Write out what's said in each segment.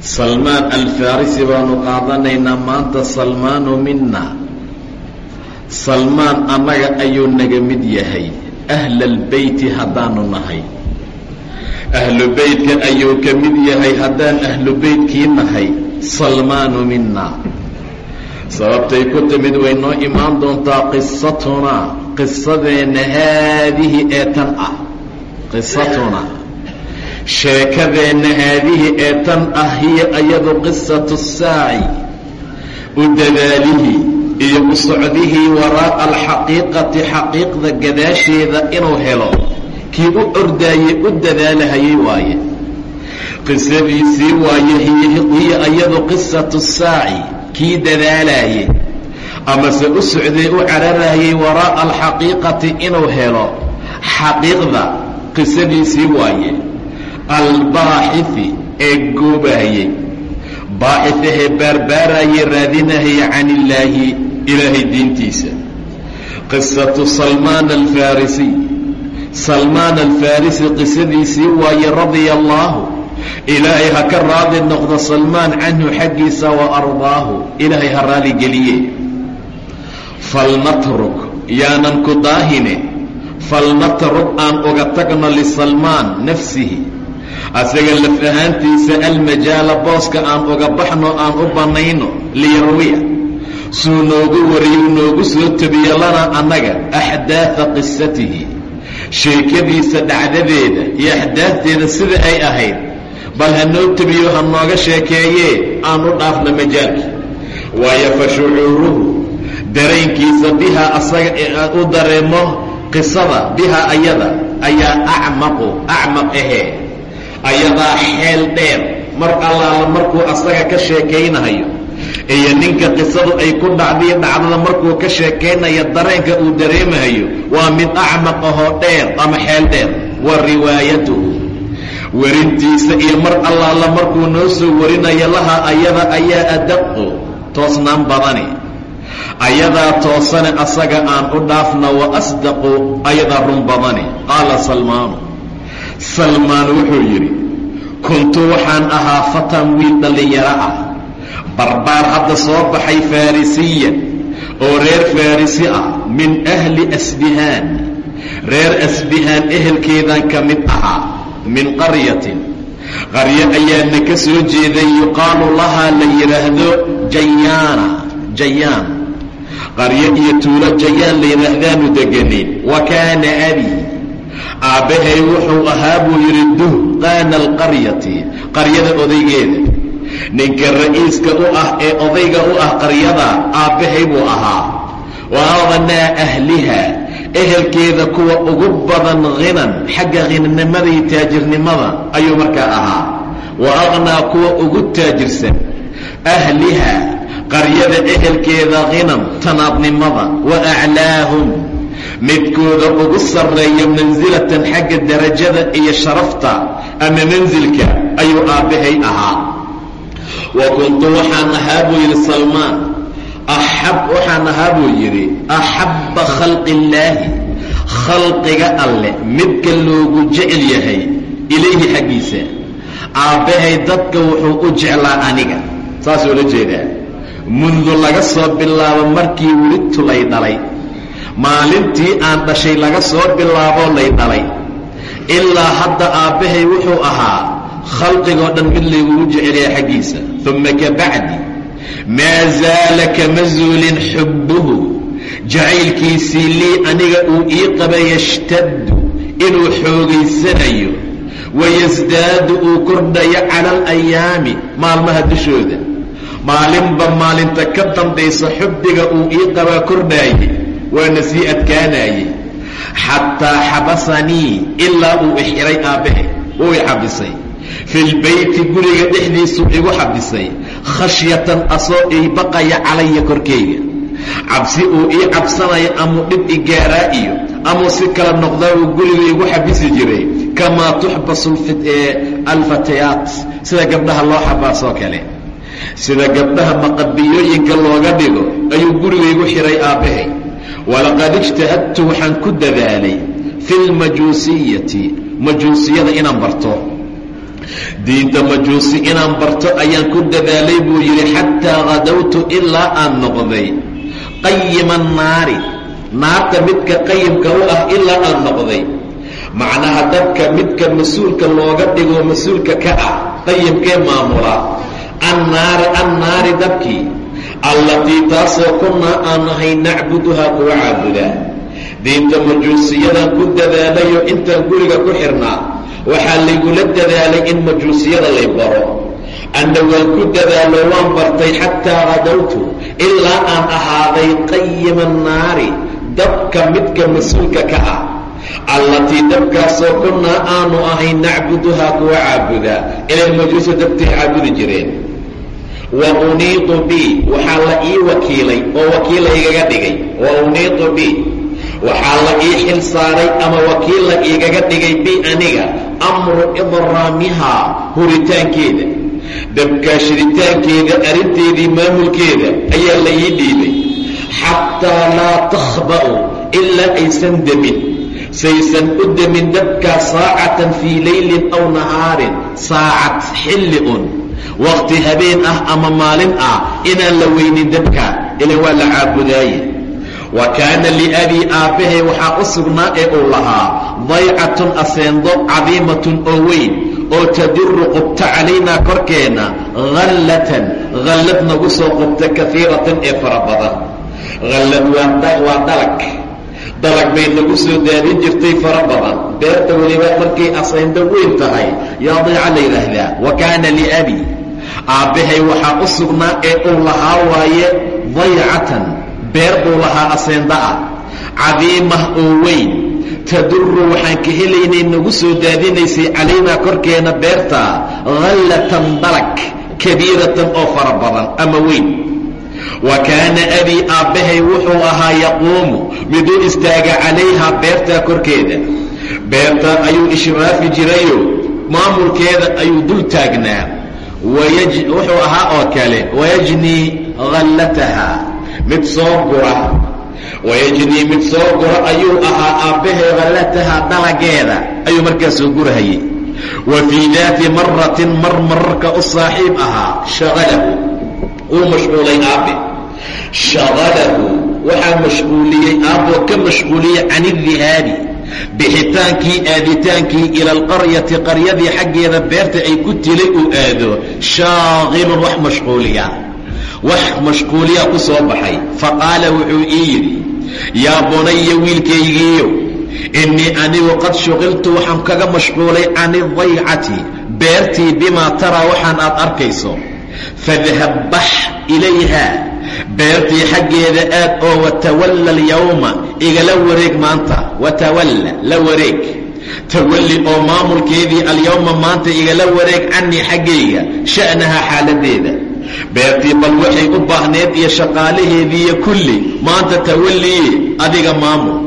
salmaan alfarisi baanu qaadanaynaa maanta salmaanu minna. Salmaan annaga ayuu naga mid yahay. Ahlalbeyti haddaanu nahay. Ahlu beytka ayuu ka mid yahay haddaan ahlu beytkii nahay. Salmaanu minna. Sababtay ku timid way noo imaan doontaa qisatunaa qisadeenna haadihi ee tan ah. Qisatunaa sheekadeenna haadihi ee tan ah hiya ayadu qisatu saaci u dadaalihii iyo u socdihii waraa'a alxaqiiqati xaqiiqda gadaasheeda inuu helo. Kii u ordaayey u dadaalahayay waaye. Qisadiisii waaye hiya ayadu qisatu saaci kii dadaalaaye. Amase u socday u cararayay waraa'a alxaqiiqati inuu helo. Xaqiiqda qisadiisii waaye albaaxifi ee goobaayey baaxifahee baarbaarayay raadinahaya can illaahi ilaahay diintiisa. Qisatu salmaan alfarisiy salmaan alfarisi qisadiisii waaye radia allaahu ilaahay ha ka raadi noqdo salmaan canhu xaggiisa wa ardaahu. Ilaahay ha raaligeliye falnatruk yaanan ku daahine. Falnatruk aan uga tagno lisalmaan nafsihi asaga laf ahaantiisa almajaala booska aan uga baxno aan u bannayno liyarwiya suu noogu wariyu noogu soo tebiyo lana annaga axdaada qisatihi sheekadiisa dhacdadeeda iyo axdaadteeda sida ay ahayd bal ha noo tebiyo ha nooga sheekeeyee aan u dhaafno majaalki waayo fa shucuuruhu dareenkiisa bihaa asaga u dareemo qisada bihaa ayada ayaa acmaqu acmaq ahee ayadaa xeel dheer. Mar allaala markuu asaga ka sheekaynayo iyo ninka qisadu ay ku dhacdiyo dhacdada markuu ka sheekaynayo dareenka uu dareemahayo waa mid acmaq ahoo dheer ama xeel dheer. Wa riwaayatuhu. Werintiisa iyo mar allaala markuu noo soo warinayo laha ayada ayaa adaqu toosnaan badani. Ayadaa toosane asaga aan u dhaafna wa asdaqu ayadaa run badani. Qaala salmaanu salmaan wuxuu yidhi kuntu waxaan ahaa fatan wiil dhallinyaro ah. Barbaar hadda soo baxay farisiyan oo reer farisi ah min ahli asbihaan. Reer asbihaan ehelkeedan ka mid ahaa min qaryatin. Qaryo ayaana ka soo jeeday yuqaalu lahaa la yidhaahdo jayaana jayaan. Qaryo iyo tuulo jayaan la yidhaahdaanu deganayn wa kaana abi aabbahay wuxuu ahaa buu yidhi duhqaana alqaryati qaryada odaygeeda. Ninka ra'iiska u ah ee odayga u ah qaryada aabbahay buu ahaa. Wa aqnaa ahliha ehelkeeda kuwa ugu badan khinan xagga khinanimada iyo taajirnimada ayuu markaa ahaa. Wa aqnaa kuwa ugu taajirsan ahliha qaryada ehelkeeda khinan tanaadnimada wa aclaahum midkooda ugu sarreeya mansilatan xagga darajada iyo sharafta ama mansilka ayuu aabbahay ahaa. Wa kuntu waxaan ahaa buu yidhi salmaan axab waxaan ahaa buu yidhi axabba khalqi illaahi khalqiga alleh midka loogu jecel yahay ilayhi xaggiisa. Aabbahay dadka wuxuu u jeclaa aniga. Saasuu la jeedaa. Mundu laga soo bilaabo markii welidtu lay dhalay maalintii aan dhashay laga soo bilaaboo lay dhalay. Ilaa hadda aabbahay wuxuu ahaa khalqigoo dhan mid laygugu jecelaya xaggiisa. Uma ka bacdi maa zaala kama zuulin xubbuhu? Jacaylkiisii lii aniga uu ii qaba yashtaddu inuu xoogaysanayo wayasdaadu uu kordhayo cala alayaami maalmaha dushooda. Maalinba maalinta ka dambaysa xubbiga uu ii qabaa kordhaaye waana sii adkaanaayey xataa xabasanii ilaa uu ixiray aabbahe wuu i xabisay. Fi lbeyti guriga dhexdiisuu igu xabisay. Khashyatan asoo ii baqaya calaya korkeyga. Cabsi uu ii cabsanayo amuu dhib i gaaraa iyo amuu si kala noqdaa uu guriga igu xabisi jiray kamaa tuxbasu alfatayaat sida gabdhaha loo xabaasoo kale. Sida gabdhaha maqabiyooyinka looga dhigo ayuu guriga igu xihay aabbahay walaqad ijtahadtu waxaan ku dadaalay fi lmajuusiyati majuusiyada inaan barto. Diinta majuusi inaan barto ayaan ku dadaalay buu yidhi xataa hadawtu ilaa aan noqday qayima annaari naarta midka qayimka u ah ilaa aan noqday. Macnaha dadka midka mas'uulka looga dhigo mas'uulka ka ah qayimkee maamula? Annaari annaari dabkii allatii taasoo kunnaa aan ahay nacbuduhaa kuwa caabudaa. Diinta majuusiyadan ku dadaalayo intaan guriga ku xirnaa waxaa laygula dadaalay in majuusiyada lay baro. Anna waan ku dadaalo waan bartay xataa hadawtu ilaa aan ahaaday qayima annaari dabka midka mas'uulka ka ah. Allatii dabkaasoo kunnaa aanu ahay nacbuduhaa kuwa caabudaa. Inay majuusa dabtay caabudi jireen wa uniitu bi waxaa la ii wakiilay oo wakiil laygaga dhigay. Wa uniitu bi waxaa la ii xil saaray ama wakiil la iigaga dhigay bi aniga amru idraamihaa huritaankeeda. Dabkaashiritaankeeda arrinteedii maamulkeeda ayaa la ii dhiibay. Xataa laa takhba'u ilaa aysan demin saysan u demin dabkaa saacatan fii laylin aw nahaarin saacad xilli un waqti habeen ah ama maalin ah inaan la weynin dabka ilan waa la caabudaaye. Wa kaana liabii aabbahay waxaa u sugnaa ee uu lahaa daycatun aseendo cadiimatun oo weyn oo tadiru qubta calaynaa korkeenna hallatan hallad nagu soo qubta kaiiratan ee fara badan. Hallad waa dalag dalag bay nagu soo daadin jirtay fara badan. Beerta weliba markay asayndo weyn tahay yaa dayca la yidhaahdaa wa kaana liabi aabbahay waxaa u sugnaa ee uu lahaa waaye daycatan beer buu lahaa asayndo ah. Cadiimah oo weyn. Taduru waxaan ka helaynay nagu soo daadinaysay calaynaa korkeena beerta hallatan dalag kabiiratan oo fara badan ama weyn wa kaana abii aabbahay wuxuu ahaa yaquumu miduu istaaga calayhaa beertaa korkeeda beerta ayuu ishraafi jirayo maamulkeeda ayuu dul taagnaa wuxuu ahaa oo kale wayajnii hallataha mid soo gura wayajnii mid soo gura ayuu ahaa aabbahay hallataha dhalageeda ayuu markaa soo wa fii daati maratin mar mararka u saaxiib ahaa shaqalahu wuu mashquulay aabbe. Shaqalahu waxaa mashquuliyey aabboo ka mashquuliyey can idihaabi bixitaankii aaditaankii ila alqaryati qaryadii xaggeeda beerta ay ku tilay uu aado shaaqilun wax mashquuliya. Wax mashquuliya ku soo baxay. Faqaala wuxuu ii yidhi yaa bunaya wiilkaygiiyo innii anigu qad shuqiltu waxaan kaga mashquulay can idaycati beertii bimaa taraa waxaan aad arkayso fadhab bax ilayha beertii xaggeeda aad oo watawalla alyawma igala wareeg maanta watawalla la wareeg tawalli oo maamulkeedii alyawma maanta igala wareeg canii xaggayga sha'naha xaaladeeda beertii bal waxay u baahneed iyo shaqaalaheediiyo kulli maanta tawalliye adiga maamul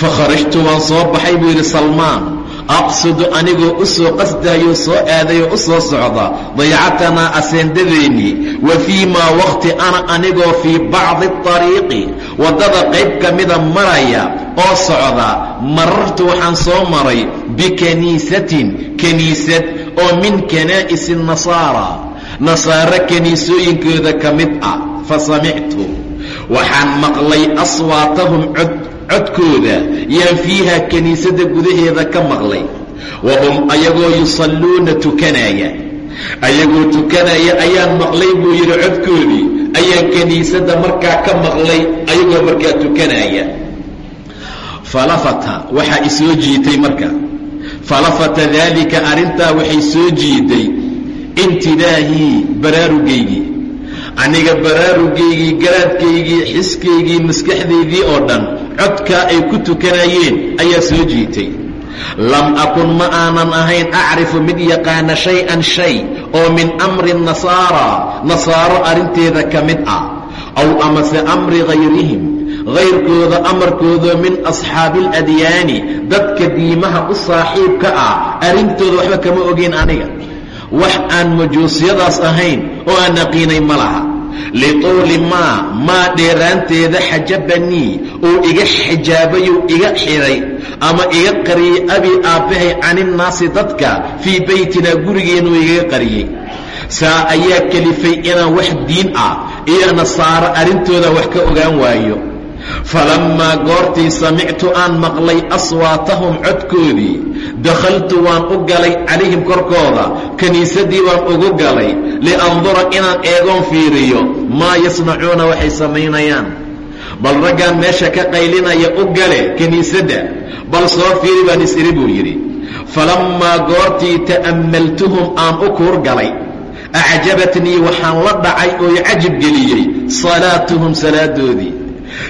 fa kharajtu waan soo baxay buu yidhi salmaan aqsudu anigoo u soo qasdaayoo soo aadayoo u soo socda daycatanaa aseendadeenii wa fii maa waqti ana anigoo fii bacdi ariiqi waddada qayb ka mida maraya oo socda marartu waxaan soo maray bikaniisatin kaniisad oo min kanaa'isi nasaara nasaare kaniisooyinkooda ka mid ah fa samictu. Waxaan maqlay aswaatahum cod codkooda yaan fiiha kiniisadda gudaheeda ka maqlay. Wahum ayagoo yusalluuna tukanaya. Ayagoo tukanaya ayaan maqlay buu yidhi codkoodii ayaan kiniisadda markaa ka maqlay ayagoo markaa tukanaya. Falafata waxaa isoo jiitay marka. Falafata daalika arrintaa waxay soo jiiday intidaahii baraarugaygii aniga baraarugaygii garaadkaygii xiskaygii maskaxdaydii oo dhan codkaa ay ku tukanayeen ayaa soo jiitay. Lam akun ma aanan ahayn acrifu mid yaqaana shay-an shay oo min amri nasaara nasaaro arrinteeda ka mid ah aw amase amri hayrihim hayrkooda amarkooda min asxaabi aladyaani dadka diimaha u saaxiibka ah arrintooda waxba kama ogeyn aniga. Wax aan majuusiyadaas ahayn oo aan aqiinay ma laha lituuli maa maa dheeraanteeda xajabanii uu iga xijaabayuu iga xidhay ama iga qariyey abi aabbahay caninnaasi dadka fii beytinaa gurigeenuu igaga qariyey saa ayaa kelifay inaan wax diin ah iyo nasaaro arrintooda wax ka ogaan waayo falammaa goortii samictu aan maqlay aswaatahum codkoodii dakhaltu waan u galay calayhim korkooda kiniisaddii baan ugu galay liandura inaan eegoon fiiriyo maa yasnacuuna waxay samaynayaan. Bal raggaan meesha ka qaylinaya u gale kiniisadda bal soo fiiri baan is-iri buu yidhi. Falammaa goortii ta'ammaltuhum aan u kuur galay acjabatnii waxaan la dhacay oo cajib geliyey salaatuhum salaadoodii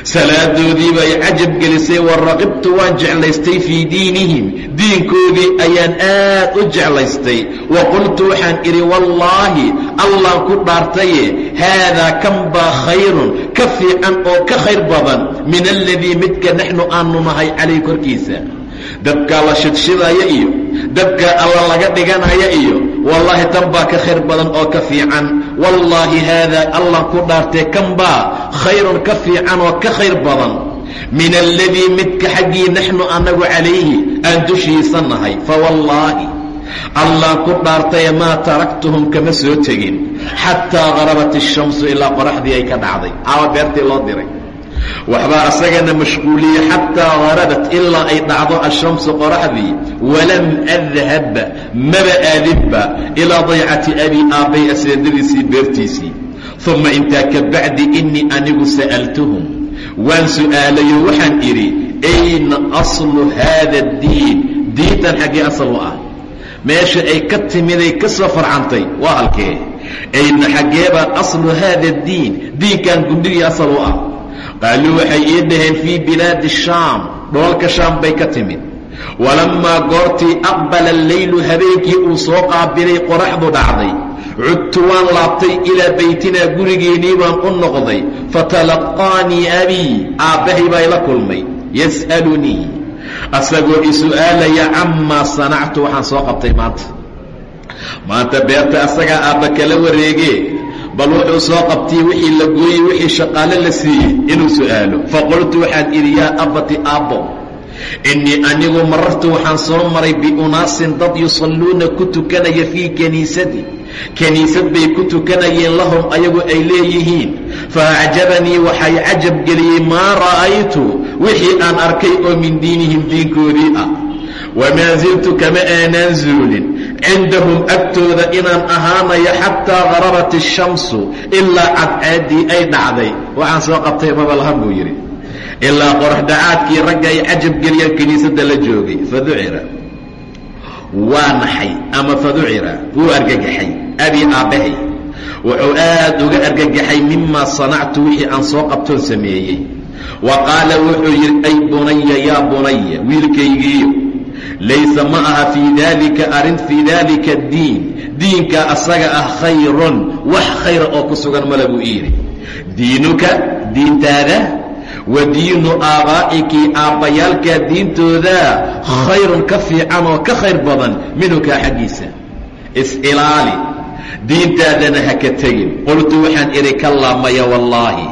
salaadoodii bay cajab gelisay wa raqibtu waan jeclaystay fii diinihim. Diinkoodii ayaan aad u jeclaystay. Wa qultu waxaan idhi wallaahi allaan ku dhaartaye haadaa kan baa khayrun ka fiican oo ka khayr badan min aladii midka naxnu aanu nahay calayh korkiisa. Dabkaa la shidshidaya iyo dabkaa alla laga dhiganaya iyo wallaahi tan baa ka khayr badan oo ka fiican wallaahi haadaa allan ku dhaartee kan baa khayrun ka fiican oo ka khayr badan. Min aladii midka xaggii naxnu annagu calayhi aan dushiisa nahay. Fawallaahi allaan ku dhaartaye maa taraktuhum kama soo tegin. Xataa harabat ishamsu ilaa qoraxdii ay ka dhacday. Caawa beertii loo diray waxbaa asagana mashquuliye xataa harabat ilaa ay dhacdo ashamsu qoraxdii walam adhab maba aadinba ilaa daycati abi aabbay aseedadiisii beertiisii. Uma intaa ka bacdi innii anigu sa'altuhum waan su'aalayo waxaan idhi ayna aslu haada addiin diintan xaggee asal u ah. Meesha ay ka timiday ka soo farcantay waa halkee. Ayna xaggeebaa aslu haada addiin diinkan gundhigii asal u ah qaaluu waxay ii dhaheen fii bilaadi shaam dhoolka shaam bay ka timid. Walammaa goortii aqbala alleylu habeenkii uu soo qaabilay qoraxdu dhacday. Cudtu waan laabtay ilaa baytinaa gurigeennii baan u noqday. Fatalaqaanii abii aabbahay baa ila kulmay. Yas'alunii. Asagoo i su'aalaya camaa sanactu waxaan soo qabtay maanta. Maanta beerta asagaa aabba kala wareegee bal wuxuu soo qabtay wixii la gooyey wixii shaqaale la siiyey inuu su'aalo. Faqultu waxaan idhi yaa abbati aabbo innii anigu marartu waxaan soo maray biunaasin dad yusalluuna ku tukanaya fii kiniisadi kiniisad bay ku tukanayeen lahum ayagu ay leeyihiin. Fa acjabanii waxay cajab geliyey maa ra'aytu? Wixii aan arkay oo min diinihim diinkoodii ah. Wamaa ziltu kama aanaan zuulin cindahum agtooda inaan ahaanayo xataa harabat ishamsu ilaa cadcaaddii ay dhacday waxaan soo qabtay maba lahan buu yidhi ilaa qoraxdhacaadkii ragga ay cajab geliyaan kiniisadda la joogay faducira waa naxay ama faducira wuu argagaxay abi aabbahay wuxuu aad uga argagaxay mimaa sanactu wixii aan soo qabtoon sameeyey wa qaala wuxuu yidhi ay bunaya yaa bunaya wiilkaygiiyo laysa ma aha fii daalika arrin fii daalika diin diinka asaga ah khayrun wax khayra oo ku sugan male buu yidhi diinuka diintaada wa diinu aabaa'iki aabbayaalkaa diintooda khayrun ka fiican oo ka khayr badan minhukaa xaggiisa is-ilaali diintaadana ha ka tegin qultu waxaan idhi ka laamaya wallaahi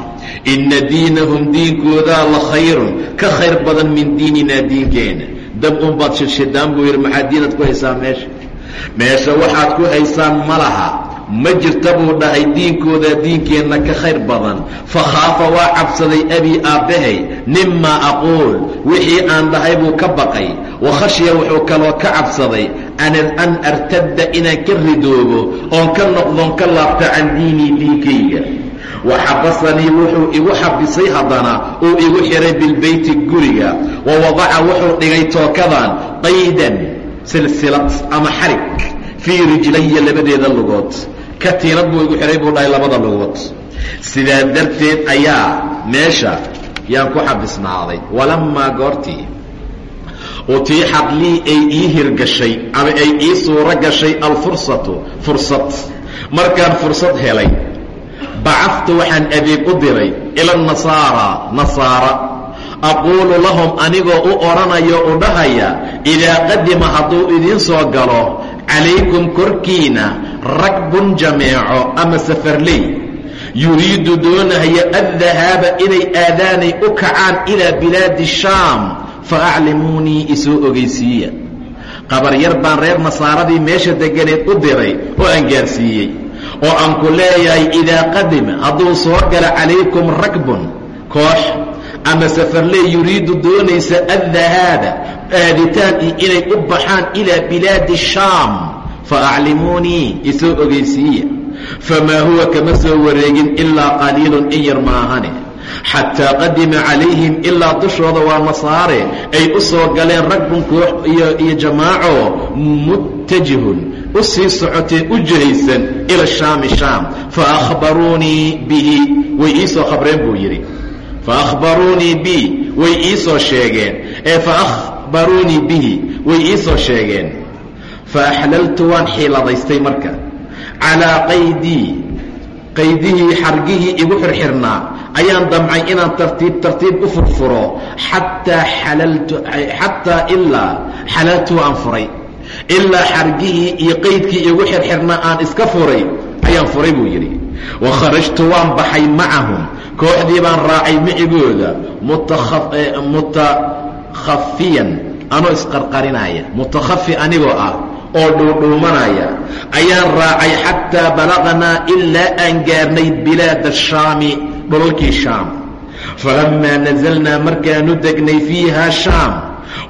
inna diinahum diinkoodaa la khayrun ka khayr badan min diininaa diinkeena dab unbaad shidshidaan buu yidhi maxaa diinaad ku haysaa meesha? Meesha waxaad ku haysaan ma laha. Ma jirta buu dhahay diinkooda diinkeenna ka khayr badan. Fa khaafa waa cabsaday abii aabbahay mimaa aquul. Wixii aan dhahay buu ka baqay. Wa khashya wuxuu kaloo ka cabsaday an artadda inaan ka ridoobo oon ka noqdoon ka laabto can diinii diinkayga waxabasanii wuxuu igu xabisay haddana uu igu xihay bilbeyti guriga. Wa wadaca wuxuu dhigay tookadan qaydan silsilad ama xarig fii rijlaya labadeeda lugood. Katiinad buu igu xihay buu dhahay labada lugood. Sidaa darteed ayaa meesha yaan ku xabisnaaday. Walammaa goortii utiixad lii ay ii hirgashay ama ay ii suuro gashay alfursatu fursad. Markaan fursad helay bacaftu waxaan adeeg u diray ila nasaara nasaara. Aquulu lahum anigoo u odhanayo u dhahaya idaa qadima hadduu idiin soo galo calaykum korkiina ragbun jameeco ama safarley. Yuriidu doonahaya addahaaba inay aadaanay u kacaan ilaa bilaadi shaam fa aclimuunii isoo ogeysiiya. Qabar yar baan reer nasaaradii meesha deganeed u diray oo aan gaarsiiyey oo aan ku leeyahay idaa qadima hadduu soo galo calaykum ragbun koox ama safarley yuriidu doonaysa addahaaba aaditaan iyo inay u baxaan ilaa bilaadi shaam fa aclimuunii isoo ogeysiiya. Famaa huwa kama soo wareegin ilaa qaliilun in yar maahane xataa qadima calayhim ilaa dushooda waa nasaare ay u soo galeen ragbun koox iyo jamaaco muttajihun u sii socotee u jihaysan ila shaami shaam. Faahbaruunii bihi way ii soo khabreen buu yidhi. Faahbaruunii bi way ii soo sheegeen. Ee faahbaruunii bihi way ii soo sheegeen. Faaxlaltu waan xiiladaystay marka. Calaa qaydii qaydihii xargihii igu xirxirnaa. Ayaan damcay inaan tartiib tartiib u furfuro. Xataa xalaltu xataa ilaa xalaltu aan furay ilaa xargihii iyo qaydkii igu xirxirnaa aan iska furay ayaan furay buu yidhi. Wa kharajtu waan baxay macahum kooxdii baan raacay micigooda mutakhafiyan anoo isqarqarinaya. Mutakhafi anigoo ah oo dhuudhuumanaya. Ayaan raacay xataa balaqnaa ilaa aan gaarnay bilaada shaami dhulalkii shaam. Falammaa nasalnaa markaanu degnay fiiha shaam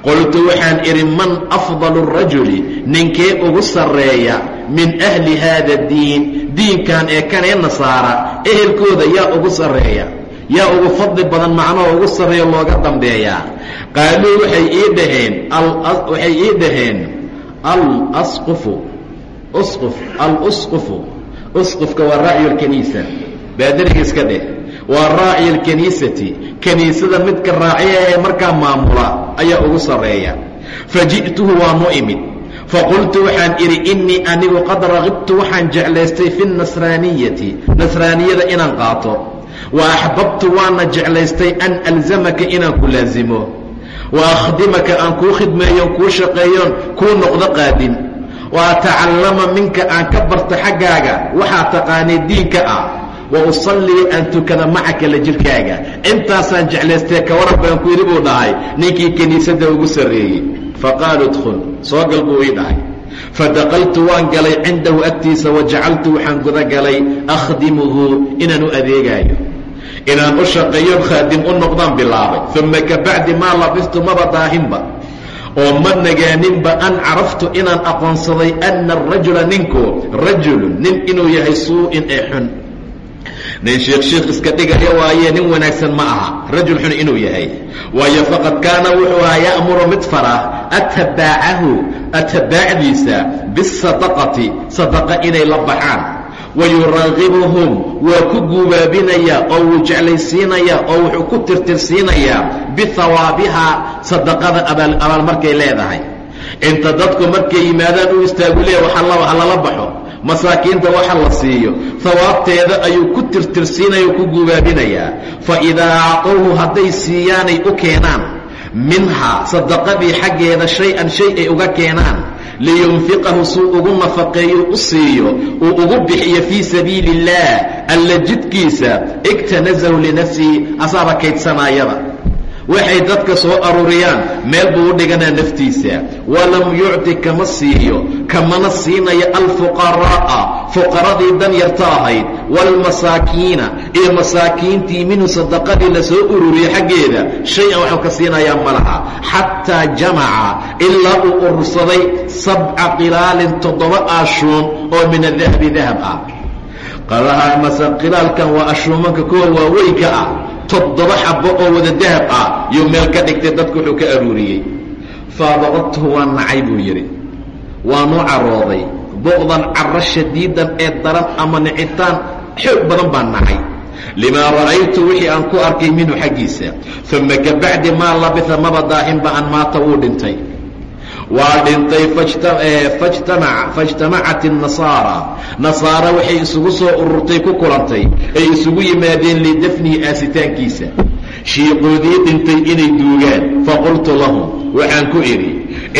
qoltu waxaan idhi man afdalu rajuli ninkee ugu sarreeya min ahli haada diin diinkan ee kanee nasaara ehelkooda yaa ugu sarreeya yaa ugu fadli badan macnoo ugu sarreeya looga dambeeyaa qaaluu waxay ii dhaheen waxay ii dhaheen alasqufu usquf alusqufu usqufka waa raaciyu lkaniisa baadariga iska dheh waa raaciy alkaniisati. Kaniisada midka raaciya ee markaa maamula ayaa ugu sarreeya. Faji'tuhu waanu imid. Faqultu waxaan idhi innii anigu qad raqibtu waxaan jeclaystay fi nasraaniyati. Nasraaniyada inaan qaato. Wa axbabtu waana jeclaystay an alzamaka inaan ku laasimo wa akhdimaka aan kuu khidmeeyon kuu shaqeeyoon kuu noqdo qaadin. Wa atacallama minka aan ka barto xaggaaga waxaa taqaanay diinka ah wa usallii aan tukada macaka la jirkaaga. Intaasaan jeclaystee ka waran baan ku yidhi buu dhahay. Ninkii kiniisadda ugu sarreeyey. Faqaalu idkhul soo gal buu ii dhahay. Fadaqaltu waan galay cindahu agtiisa wa jacaltu waxaan gudagalay akhdimuhu inaan u adeegaayo. Inaan u shaqeeyo khaadim u noqdaan bilaabay. Uma kabacdi maa labistu maba daahinba. Oo ma nagaaninba an caraftu inaan aqoonsaday anna arajula ninku rajulun nin inuu yahay suu-in ee xun nin sheekh sheekh iska dhigaya waaye nin wanaagsan ma aha. Rajul xun inuu yahay. Waayo faqad kaana wuxuu ahaa ya'muru mid fara atabaacahu atabaacdiisa bisadaqati sadaqa inay la baxaan. Wayuraaqibuhum waa ku guubaabinayaa oo wuu jeclaysiinayaa oo wuxuu ku tirtirsiinayaa bihawaabihaa sadaqada abaalmarkay leedahay. Inta dadku markay yimaadaan u istaagu leeya ha lala baxo masaakiinta waxa la siiyo. Hawaabteeda ayuu ku tirtirsiinaya ku guubaabinayaa fa idaa acطowhu hadday siiyaanay u keenaan minhaa sadaqadii xaggeeda shay-an shay ay uga keenaan liyunfiqahu suu ugu nafaqeeyo u siiyo uu ugu bixiyo fii sabiili اllaah alla jidkiisa igtanazahu linafsihi asaaba kaydsanayada waxay dadka soo aruuriyaan meel buu u dhiganaa naftiisa. Walam yucti kama siiyo kamana siinayo alfuqaraa'a fuqaradii dan yarta ahayd. Waalmasaakiina iyo masaakiintii minhu sadaqadii la soo ururiyey xaggeeda. Shay-an waxuu ka siinayaa ma laha. Xataa jamaca ilaa uu urursaday sabca qilaalin toddoba aashuun oo min adahabi dahab ah. Qilaalkan waa ashuumanka kuwa waaweynka ah toddoba xabo oo wada dahab ah yuu meel ka dhigtay dadku wuxuu ka aruuriyey. Faabaqadtuhu waa nacay buu yidhi. Waanuu carooday buqdan caro shadiidan ee daran ama nicitaan xoog badan baan nacay. Limaa ra'aytu wixii aan ku arkay minhu xaggiisa. Uma kabacdi maa labisa maba daahinba an maata wuu dhintay waa dhintay faijtamacat الnasaara nasaara waxay isugu soo ururtay ku kulantay ay isugu yimaadeen lidafnihi aasitaankiisa. Shiiqoodii dhintay inay duugaan faqultu lahum waxaan ku idhi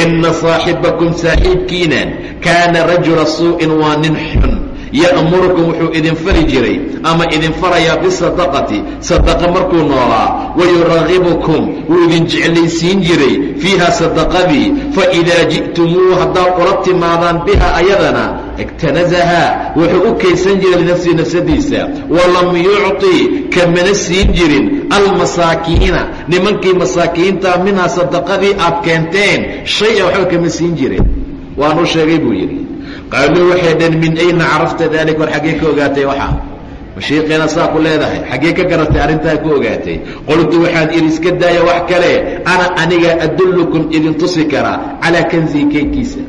inna saaxibakum saaxiibkiinan kaana rajula suu'in waa nin xun ya'murukum wuxuu idin fari jiray ama idin farayaa bisadaqati sadaqa markuu noolaa wayuragibukum wuu idin jeclaysiin jiray fiiha sadaqadii faidaa ji'tumuu haddaad ula timaadaan biha ayadana igtanazahaa wuxuu u kaysan jiray linafsihi nafsadiisa walam yucطi kamana siin jirin almasaakiina nimankii masaakiinta minhaa sadaqadii aad keenteen shay-a waxba kama siin jirin. Waanuu sheegay buu yidhi qaaluu waxay dheen min ayna carafta dalik war xaggee ka ogaatay waxaa mashiiqiina saa ku leedahay xaggee ka garatay arrintaa ku ogaatay qoltu waxaan idhi iska daaya wax kale ana aniga adullukum idin tusi karaa calaa kanzii kaydkiisa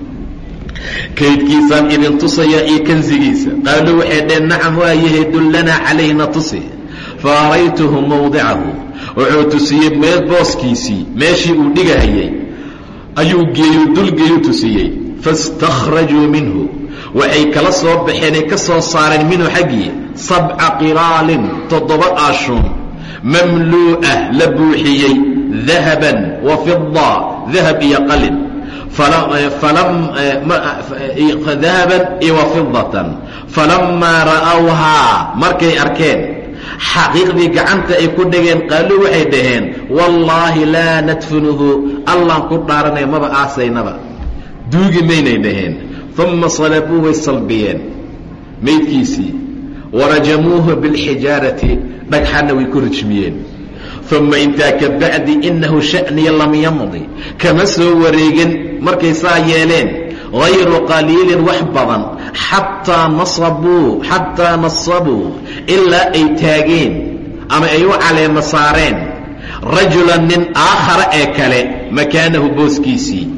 kaydkiisaan idin tusayaa iyo kanzigiisa qaaluu waxay dheen nacam waayahay dullanaa calayhna tusi faaraytuhu mawdicahu wuxuu tusiyey meel booskiisii meeshii uu dhigahayay ayuu geeyu dulgeeyu tusiyey faاstakhrajuu minhu waxay kala soo baxeenay ka soo saareen minhu xaggii sabca qiraalin toddoba aashuun mamluu'ah la buuxiyey dahaban wa fida dahab iyo qalin dahaban iyo wa fidatan falammaa ra'awhaa markay arkeen xaqiiqdii gacanta ay ku dhegeen qaaluu waxay dhaheen wallaahi laa nadfinuhu allaan ku dhaaranay maba aasaynaba duugi maynay dhaheen. Uma salabuu way salbiyeen. Maydkiisii warajamuuhu bilxijaarati dhagxanna way ku rijmiyeen. Uma intaa ka bacdi inahu sha'niya lam yamdi. Kama soo wareegin markay saa yeeleen hayru qaliilin wax badan xataa nasabuu xataa nasabuu ilaa ay taageen ama ay u caleema saareen. Rajulan nin aakhara ee kale makaanahu booskiisii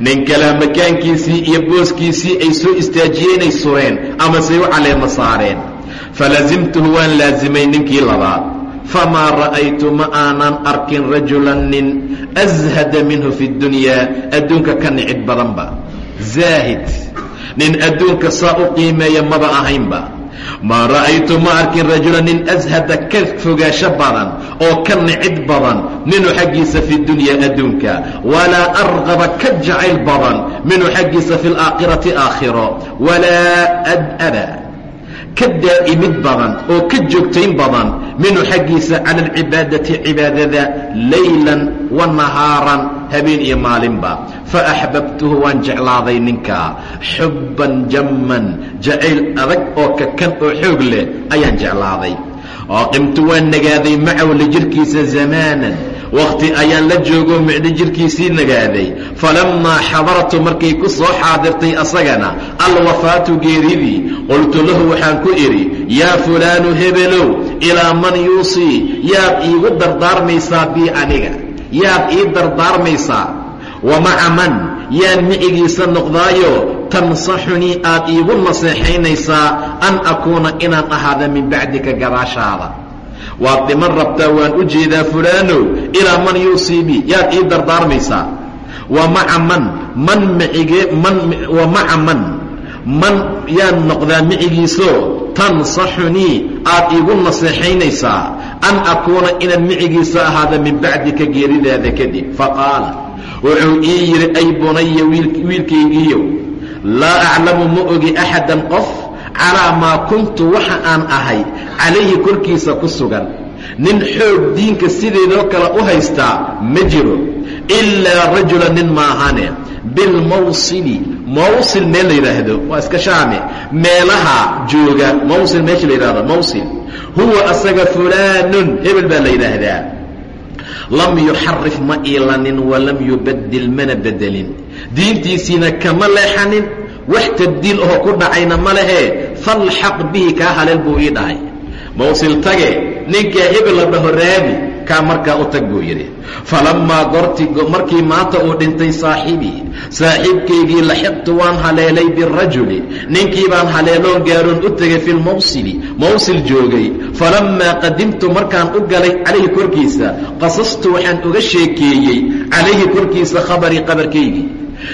nin kalea makaankiisii iyo booskiisii ay soo istaajiyeenay sureen amasey u caleema saareen. Falazimtuhu waan laasimay ninkii labaad. Famaa ra'aytu ma aanan arkin rajulan nin ashada minhu fi اdunyaa adduunka ka nicid badanba zaahid nin adduunka saa u qiimeeya maba ahaynba maa ra'aytu ma arkin rajula nin ashada ka fogaasho badan oo ka nicid badan minhu xaggiisa fi dunyaa adduunka. Walaa arqaba ka jacayl badan minhu xaggiisa fi اlaakhirati aakhiro. Walaa adaba ka daa'imid badan oo ka joogtayn badan minhu xaggiisa cala alcibaadati cibaadada laylan wa nahaaran habeen iyo maalinba. Faaxbabtuhu waan jeclaaday ninkaa xubban jamman jacayl adag oo kakan oo xoog leh ayaan jeclaaday. Oo qimtu waan nagaaday macahu la jirhkiisa zamaanan wakhti ayaan la joogo micdho jirhkiisii nagaaday. Falammaa xadartu markay ku soo xaadirtay asagana alwafaatu geeridii qultu lahu waxaan ku idhi yaa fulaanu hebelow ilaa man yuusii yaad iigu dardaarmaysaa bii aniga yaad ii dardaarmaysaa. Wa maca man yaan micigiisa noqdaayo tansaxunii aad iigu naseexaynaysaa an akuuna inaan ahaada min bacdika gadaashaada waad dhiman rabtaa waan u jeedaa fulaanow ilaa man yuusii bi yaad ii dardaarmaysaa. Wa maca man man micige man wa maca man man yaan noqdaa micigiisoo tansaxunii aad iigu naseexaynaysaa. An akuuna inaan micigiisa ahaada min bacdika geeridaada kadib. Faqaala wuxuu ii yidhi ay bunaya wiilkaygiiyow laa aclamu ma ogi axadan qof calaa maa kuntu waxa aan ahay calayhi korkiisa ku sugan. Nin xoog diinka sideedoo kale u haystaa ma jiro. Ilaa rajula nin maahane bilmawsili mawsil meel la yidhaahdo. Waa iska shaame meelaha jooga mawsil meesha la yidhahdo mawsil. Huwa asaga fulaanun hebel baa la yidhaahdaa. Lam yuxarif ma iilanin walam yubadil mana bedelin diintiisiina kama leexanin wax tabdiil ahoo ku dhacayna ma lehee falxaq bihi kaa haleel buu ii dhahay. Mawsil tage ninkaa hebel la dhaho raadi kaa markaa u tag buu yidhi. Falammaa gorti markii maanta uu dhintay saaxibii saaxiibkaygii laxiqtu waan haleelay birajuli ninkii baan haleeloon gaaroon u tegay fi lmawsili mawsil joogay. Falammaa qadimtu markaan u galay calayhi korkiisa qasastu waxaan uga sheekeeyey calayhi korkiisa khabarii qabarkaygii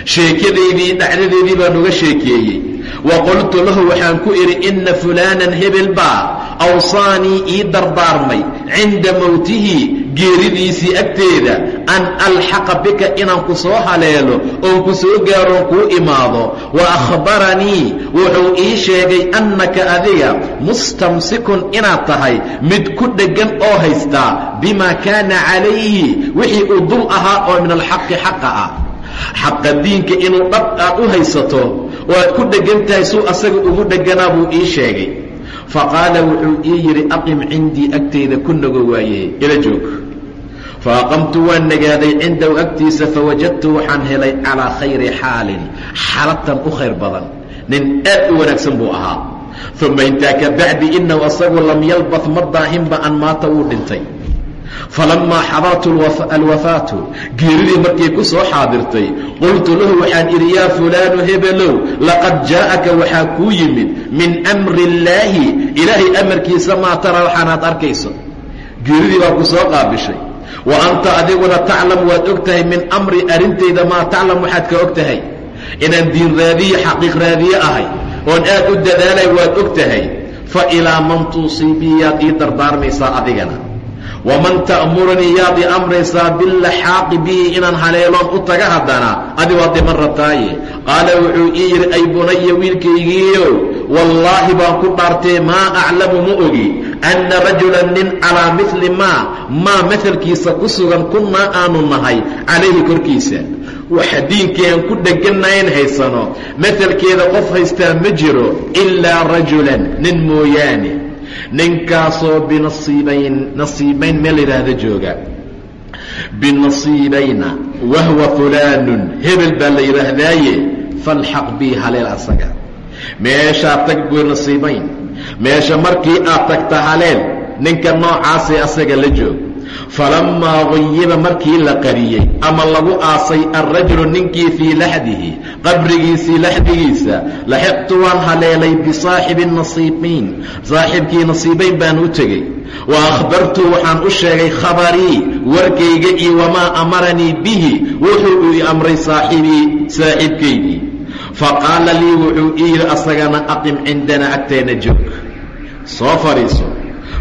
sheekadaydii dhacdadeedii baan uga sheekeeyey. Wa qultu lahu waxaan ku idhi inna fulaanan hebel baa awsaanii ii dardaarmay cinda mowtihi geeridiisii agteeda an alxaqa bika inaan ku soo haleelo oon ku soo gaaroon kuu imaado. Wa akhbaranii wuxuu ii sheegay annaka adiga mustamsikun inaad tahay mid ku dheggan oo haystaa bimaa kaana calayhi wixii uu dul ahaa oo min alxaqi xaqa ah xaqa diinka inuu dhab aad u haysato oo aad ku dheggan tahay suu asaga ugu dhegganaa buu ii sheegay. Fa qaala wuxuu ii yidhi aqim cindii agtayda ku nago waaye ila joog. Fa aqamtu waan nagaaday cindahu agtiisa fawajadtu waxaan helay calaa khayri xaalin xaalatan u khayr badan nin aad u wanaagsan buu ahaa. Uma intaa ka bacdi inahu asagu lam yalbad ma daahinba an maata wuu dhintay falamaa xadartu alwafaatu. Geeridii markay ku soo xaadirtay qultu lahu waxaan idhi yaa fulaanu hebelow laqad jaa'aka waxaa kuu yimid min amri illaahi ilaahay amarkiisa maa tara waxaanaad arkayso. Geeridii baa ku soo qaabishay. Wa anta adiguna taclam waad og tahay min amri arrintayda maa taclam waxaad ka og tahay. Inaan diin raadiye xaqiiq raadiye ahay oon aad u dadaalay waad og tahay. Fa ilaa man tuusiibii yaad ii dardaarmaysaa adigana waman ta'muranii yaad i amraysaa bilaxaaqi bihi inaan haleeloon u taga haddana adi waad dhiman rabtaaye qaala wuxuu ii yidhi ay bunaya wiilkaygiiyow wallaahi baan ku dhaartee maa aclamu ma ogi anna rajulan nin calaa mili maa maa mahalkiisa ku sugan kunnaa aanu nahay calayhi korkiisa waxa diinkii ku dheganayn haysano mahalkeeda qof haystaa ma jiro ilaa rajulan nin mooyaane ninkaasoo binasiibayn nasiibayn meel layidhaahda jooga. Binasiibayna wahwa fulaanun hebel baa la yidhaahdaaye falxaq bii haleel asaga. Meeshaa tag buu nasiibayn meesha markii aad tagta haleel ninka noocaasee asaga la joog falammaa guyiba markii la qariyey ama lagu aasay alrajulu ninkii fii laxdihi qabrigiisii laxdigiisa laxiqtu waan haleelay bisaaxibi nasiibiin. Saaxibkii nasiibayn baan u tegey. Wa akhbartu waxaan u sheegay khabarii warkayga iyo wamaa amaranii bihi wuxuu uu i amray saaxibii saaxiibkaygii faqaala lii wuxuu ii yidhi asagana aqim cindana agteena joog soo fadhiiso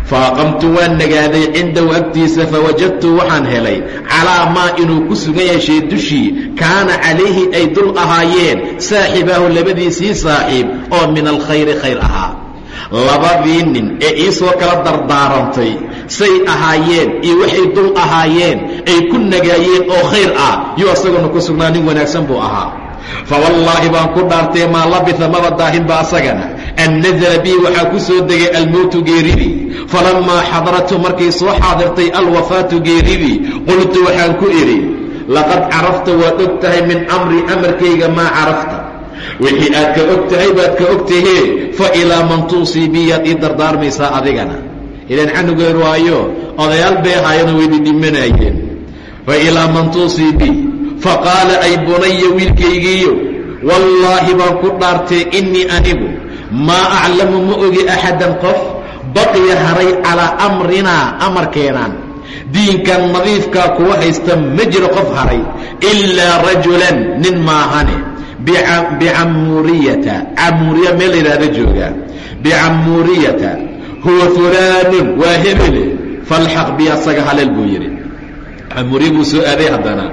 faaqamtu waan nagaaday cindahu agtiisa fawajadtu waxaan helay. Calaa maa inuu ku sugan yahay dushii kaana calayhi ay dul ahaayeen saaxibaahu labadiisii saaxiib oo min alkhayri khayr ahaa. Labadii nin ee iisoo kala dardaarantay say ahaayeen iyo waxay dul ahaayeen ay ku nagaayeen oo khayr ah yuu asaguna ku sugnaa nin wanaagsan buu ahaa. Fawallaahi baan ku dhaartay maa labisa maba daahinba asagana an nazala bii waxaa ku soo degay almowtu geeridii falammaa xadaratu markay soo xaadirtay alwafaatu geeridii qultu waxaan ku idhi laqad carafta waad og tahay min amri amarkayga maa carafta wixii aad ka og tahay baad ka og tahee fa ilaa man tuusii bii yaad ii dardaarmaysaa adigana idan xanugeer waayo odayaal bay ahaayana waydi dhimanaayeen fa ilaa man tuusii bii faqaala ay bunaya wiilkaygiiyo wallaahi baan ku dhaartee innii anigu maa aclamu ma ogi axadan qof baqiya haray calaa amrinaa amarkeenaan. Diinkan nadiifkaa kuwa haysta ma jiro qof haray ilaa rajulan nin maahane. Bicamuuriyata camuuriya meel la yidhaahda joogaa bicamuuriyata huwa fulaanun waa hebele falxaq bi asaga haleel buu yidhi. Camuuriya buu soo aaday haddana.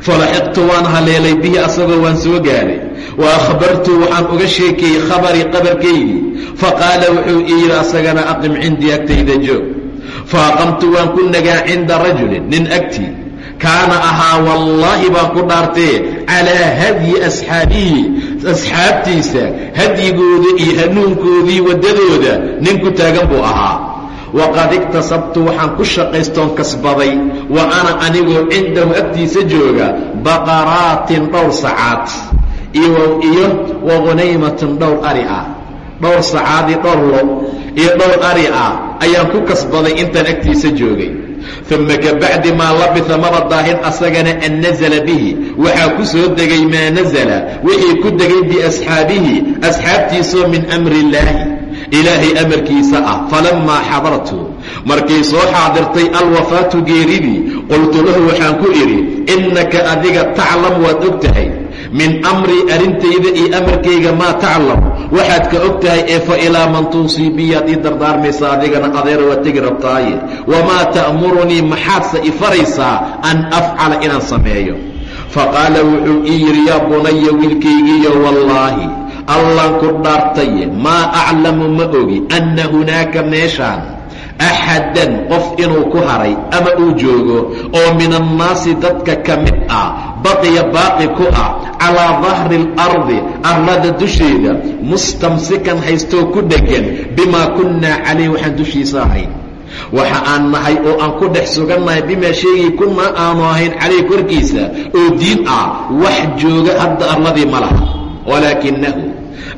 Falaxiqtu waan haleelay bihi asagoo waan soo gaaray wa akhbartu waxaan uga sheekeeyey khabarii qabarkaydii faqaala wuxuu ii yidhi asagana aqim cindii agtayda joog faaqamtu waan ku nagaa cinda rajulin nin agtii kaana ahaa wallaahi baan ku dhaartee calaa hadyi asxaabihi asxaabtiisa hadyigooda iyo hanuunkoodii waddadooda nin ku taagan buu ahaa. Waqad iktasabtu waxaan ku shaqaystoon kasbaday wa ana anigoo cindahu agtiisa jooga baqaraatin dhowr sacaad iyo wa hunaymatin dhowr ari ah. Dhowr sacaadii dhowr lo iyo dhowr ari ah ayaan ku kasbaday intaan agtiisa joogay. Uma kabacdi maa labisa maba daahin asagana an nazala bihi. Waxaa ku soo degay maa nazala wixii ku degay biasxaabihi asxaabtiisoo min amri illaahi ilaahay amarkiisa ah falammaa xadartu. Markay soo xaadirtay alwafaatu geeridii qultu lahu waxaan ku idhi innaka adiga taclam waad og tahay min amrii arrintayda iyo amarkayga maa taclam. Waxaad ka og tahay ee fa ilaa man tuusii biyaad ii dardaarmaysa adigana adeera waad tegi rabtaaye. Wamaa ta'murunii maxaadse i faraysaa an afcala inaan sameeyo. Faqaala wuxuu ii yidhi yaa bunaya wiilkaygiiyo wallaahi allan ku dhaartaye maa aclamu ma ogi anna hunaaka meeshaan axaddan qof inuu ku haray ama uu joogo oo min annaasi dadka ka mid ah baqiya baaqi ku ah calaa dahri alardi arlada dusheeda mustamsikan haystoo ku dheggan bimaa kunnaa calayh waxaan dushiisa ahayn waxa aan nahay oo aan ku dhex sugannahay bimaa sheegii kunnaa aanu ahayn calayh korkiisa oo diin ah wax jooga hadda arladii ma laha walaakinahu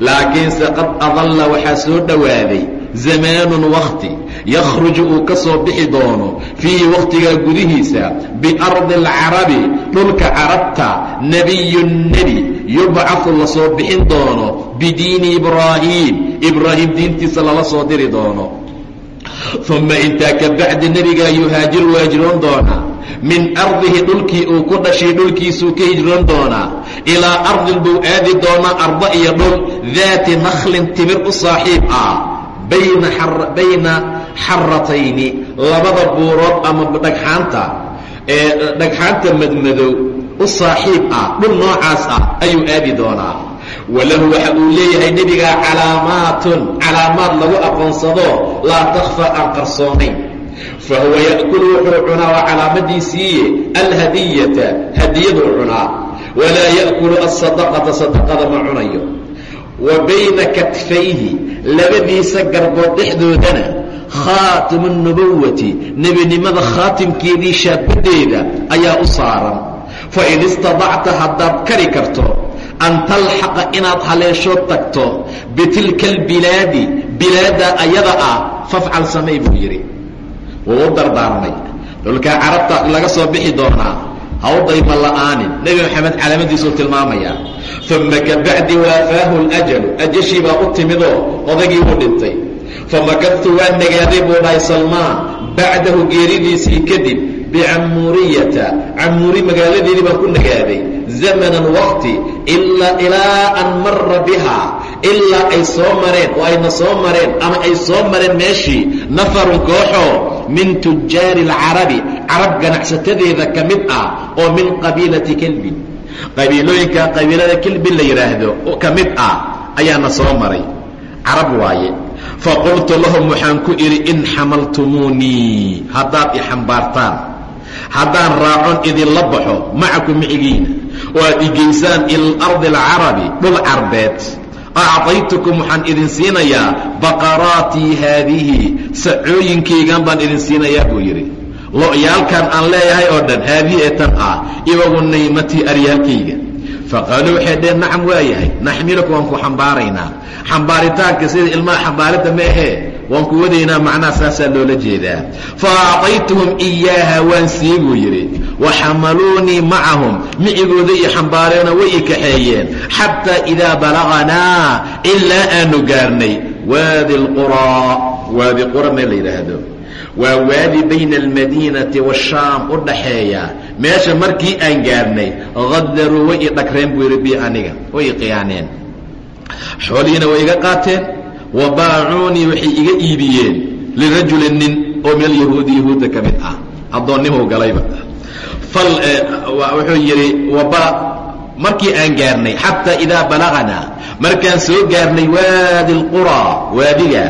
laakiinse qad adalla waxaa soo dhowaaday zamaanun wakhti yakhruju uu ka soo bixi doono fiihi wakhtigaa gudihiisa biardi alcarabi dhulka carabta nebiyun nebi yubcahu la soo bixin doono bidiini ibraahiim ibraahim diintiisa lala soo diri doono uma intaa ka bacdi nebigaa yuhaajir waa hijroon doonaa min ardihi dhulkii uu ku dhashay dhulkiisuu ka hijroon doonaa ilaa ardin buu aadi doonaa arda iyo dhul daati nakhlin timir u saaxiib ah bayna xaratayni labada buurood ama dhagxaanta ee dhagxaanta madmadow u saaxiib ah dhul noocaas ah ayuu aadi doonaa. Walahu waxa uu leeyahay nebigaa calaamaatun calaamaad lagu aqoonsado laa takhfa aan qarsoonayn fa huwa ya'kulu wuxuu cunaa waa calaamadiisiiye alhadiyata hadiyaduu cunaa. Walaa ya'kulu asadaqata sadaqada ma cunayo wa bayna katfayhi labadiisa garbood dhexdoodana khaatimu nubuwati nebinimada khaatimkeedii shaabaddeeda ayaa u saaran. Fa in istadacta haddaad kari karto an talxaqa inaad haleesho tagto bitilka albilaadi bilaadda ayada ah fafcal samay buu yidhi. Wuu u dardaarmay. Dhulkaa carabta laga soo bixi doonaa hawdayma la'aanin nebi maxamed calaamadiisuu tilmaamayaa uma kabacdi waafaahu lajalu ajashii baa u timidoo odagii uu dhintay famakadtu waan nagaaday buu dhahay salmaan bacdahu geeridiisii kadib bicamuuriyata camuuri magaaladeedii baan ku nagaaday zamanan waqti ilaa an mara biha ilaa ay soo mareen oo ayna soo mareen ama ay soo mareen meeshii nafarun kooxoo min tujaari alcarabi carab ganacsatadeeda ka mid ah oo min qabiilati kelbin. Qabiilooyinka qabiilada kelbin la yidhaahdo ka mid ah ayaana soo maray. Carab waaye faqultu lahum waxaan ku idhi in xamaltumuunii haddaad i xambaartaan haddaan raacon idinla baxo macakum micigiina oo aad igeysaan ila ardi alcarabi dhul carbeed. Acطaytukum waxaan idin siinayaa baqaraatii haadihi sacooyinkaygan baan idin siinayaa buu yidhi lo'yaalkan aan leeyahay oo dhan haadihi ee ah iwagu naymatii aryaalkayga. Faqaaluu waxay dheen nacam waayahay naxmiluka waan ku xambaaraynaa. Xambaaritaanka sida ilmaha xambaaridda ma ahee waan ku wadaynaa macnaha saasaa loola jeedaa. Fa acطaytuhum iyaaha waan sii buu yidhi. Wa xamaluunii macahum micigooda iyo xambaareena way i kaxeeyeen. Xataa idaa balaganaa ilaa aanu gaarnay. Waadi اlquraa waadi qura meel la yidhaahdo waa waadi bayna almadiinati waashaam u dhaxeeya. Meesha markii aan gaarnay hadaruu way i buu yidhi bi aniga way i khiyaaneen way iga qaateen wa baacuunii waxay iga iibiyeen lirajulin nin oo min alyahuudi yahuudda ka mid ah. Addoonnimuu galayba fal wuxuu yidhi waba markii aan gaarnay xataa idaa balaganaa markaan soo gaarnay waadi اlquraa waadiga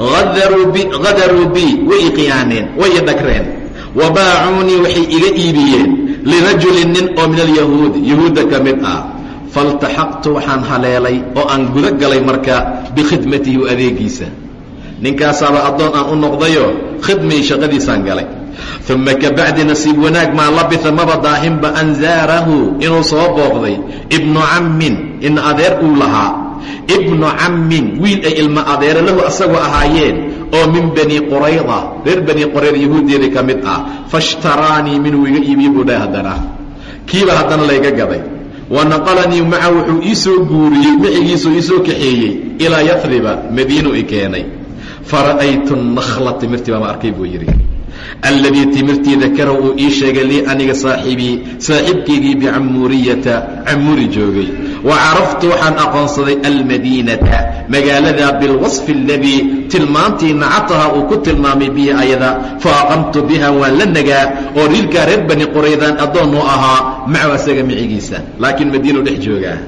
hadaruu bi way i khiyaaneen way i dhagreen wa baacuunii waxay iga iibiyeen. Lirajulin nin oo min alyahuudi yahuudda ka mid ah. Faltaxaqtu waxaan haleelay oo aan guda galay marka bikhidmatihi u adeegiisa. Ninkaasaaba addoon aan u noqdayo khidmii shaqadiisaan galay. Uma kabacdi nasiib wanaag maa labisa maba daahinba an zaarahu inuu soo booqday. Ibnu cammin in adeer uu lahaa ibnu cammin wiil ay ilma adeere lahu ahaayeen oo min bani qurayda reer bani qurayda yahuuddeedii ka mid ah fashtaraanii minuu iga iibiye buu dhahay haddana. Kiiba haddana layga gaday wa naqalanii maca wuxuu ii soo guuriyey macigiisoo ii soo kaxeeyey ilaa yafriba madiinu i keenay. Fara'aytu nakla timirtii baama arkay buu yidhi. Alladii timirtii dakara uu ii sheegay lii aniga saaxibii saaxiibkaygii bicamuuriyata camuuri joogay wa caraftu waxaan aqoonsaday almadiinata magaalada bilwasfi aladii tilmaantii nacataha uu ku tilmaamay bihi ayada. Fa aqamtu biha waan la nagaa oo riilkaa reer bani quraydaan addoonnuu ahaa macahu asaga micigiisa laakiin madiinu dhex joogaa.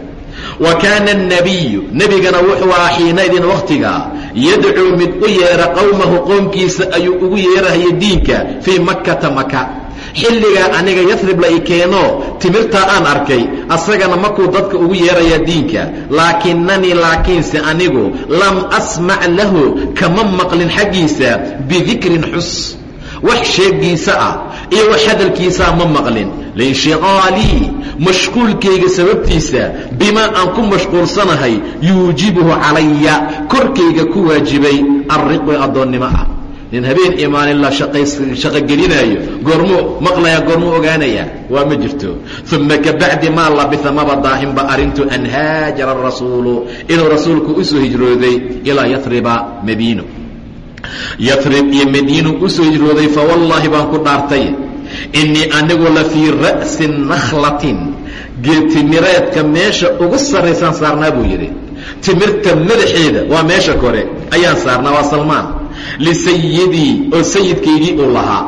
Wa kaana الnabiyu nebigana wuxuu ahaa xiinaidin wakhtiga yadcuu mid u yeera qowmahu qoomkiisa ayuu ugu yeerahaya diinka fii makkata maka xilligaa aniga yasrib la i keeno timirtaa aan arkay asagana makuu dadka ugu yeerayaa diinka laakinanii laakiinse anigu lam asmac lahu kama maqlin xaggiisa bidikrin xus. Wax sheegiisa ah iyo wax hadalkiisaa ma maqlin. Linshiqaalii mashquulkayga sababtiisa bimaa aan ku mashquulsanahay yuujibuhu calaya korkayga ku waajibay arriqi addoonnimo ah nin habeen imaanin la shaqogelinaayo goormuu maqlaya goormuu ogaanaya waa ma jirto. Uma kabacdi maa labisa maba daahinba arrintu an haajara rasuulu inuu rasuulku u soo hijrooday ilaa yariba madiino yarib iyo madiinu u soo hijrooday fawallaahi baan ku dhaartay innii anigu la fii ra'si nakhlatin geetimireedka meesha ugu sarraysaan saarnaa buu yidhi. Timirta madaxeeda waa meesha kore ayaan saarnaa waa salmaan lisayidii oo sayidkaygii uu lahaa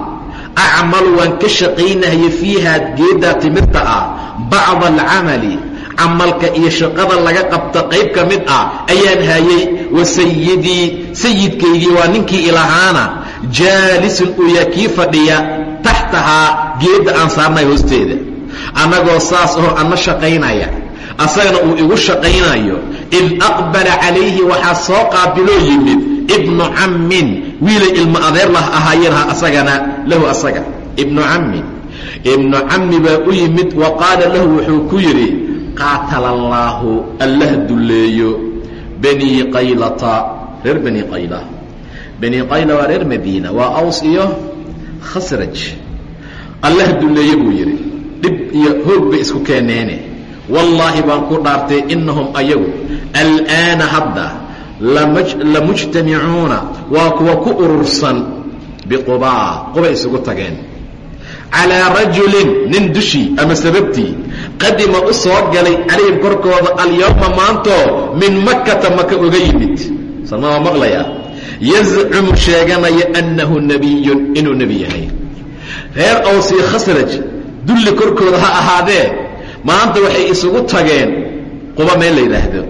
acmalu waan ka shaqaynahaya fiihaa geeddaa timirta ah bacda alcamali camalka iyo shaqada laga qabta qayb ka mid ah ayaan hayay wa sayidii sayidkaygii waa ninkii ilahaana jaalisun uu yaa kii fadhiya taxtahaa geedda aan saarnay hoosteeda annagoo saas oo anna shaqaynaya asagana uu igu shaqaynayo id aqbala calayhi waxaa soo qaabiloo yimid ibnu cammin wiilay ilmo adeer lah ahaayeen asagana lahu asaga ibnu cammin ibnu cammi baa u yimid wa qaala lahu wuxuu ku yidhi qaatala allaahu allah dulleeyo banii qaylata reer bani qayla bani qayla waa reer madiina waa aws iyo khasraj allah dulleeye buu yidhi dhib iyo hoog bay isku keeneene wallaahi baan ku dhaartay innahum ayagu al'aana hadda lamujtamicuuna waa kuwa ku urursan biqubaa qubay isugu tageen. Calaa rajulin nin dushii ama sababtii qadima u soo galay calayhim korkooda alyowma maantoo min makkata maka uga yimid. Salma waa maqlayaa? Yazcumu sheeganaya annahu nebiyun inuu nebi yahay. Reer awsii khasraj dulli korkooda ha ahaadee maanta waxay isugu tageen quba meel la yidhaahdo.